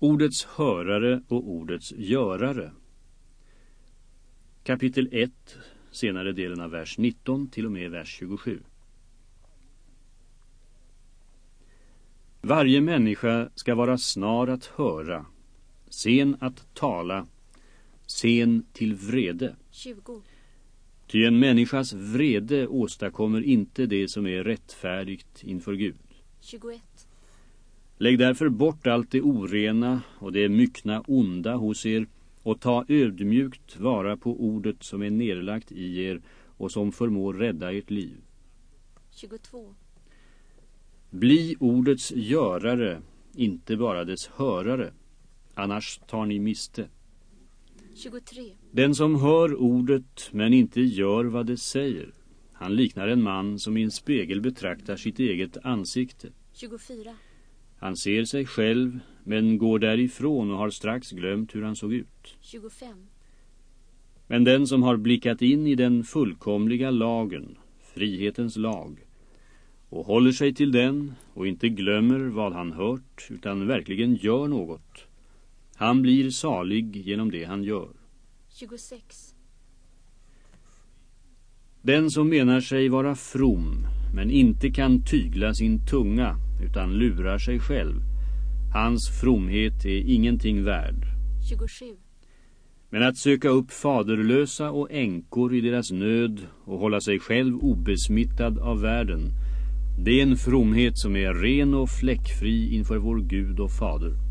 Ordets hörare och ordets görare. Kapitel 1, senare delen av vers 19 till och med vers 27. Varje människa ska vara snar att höra, sen att tala, sen till vrede. 20. Ty en människas vrede åstadkommer inte det som är rättfärdigt inför Gud. 21. Lägg därför bort allt det orena och det myckna onda hos er och ta ödmjukt vara på ordet som är nedlagt i er och som förmår rädda ert liv. 22. Bli ordets görare, inte bara dess hörare, annars tar ni miste. 23. Den som hör ordet men inte gör vad det säger, han liknar en man som i en spegel betraktar sitt eget ansikte. 24. Han ser sig själv men går därifrån och har strax glömt hur han såg ut. 25. Men den som har blickat in i den fullkomliga lagen, frihetens lag, och håller sig till den och inte glömmer vad han hört utan verkligen gör något, han blir salig genom det han gör. 26. Den som menar sig vara from men inte kan tygla sin tunga utan lurar sig själv, hans fromhet är ingenting värd. 27. Men att söka upp faderlösa och änkor i deras nöd och hålla sig själv obesmittad av världen, det är en fromhet som är ren och fläckfri inför vår Gud och Fader.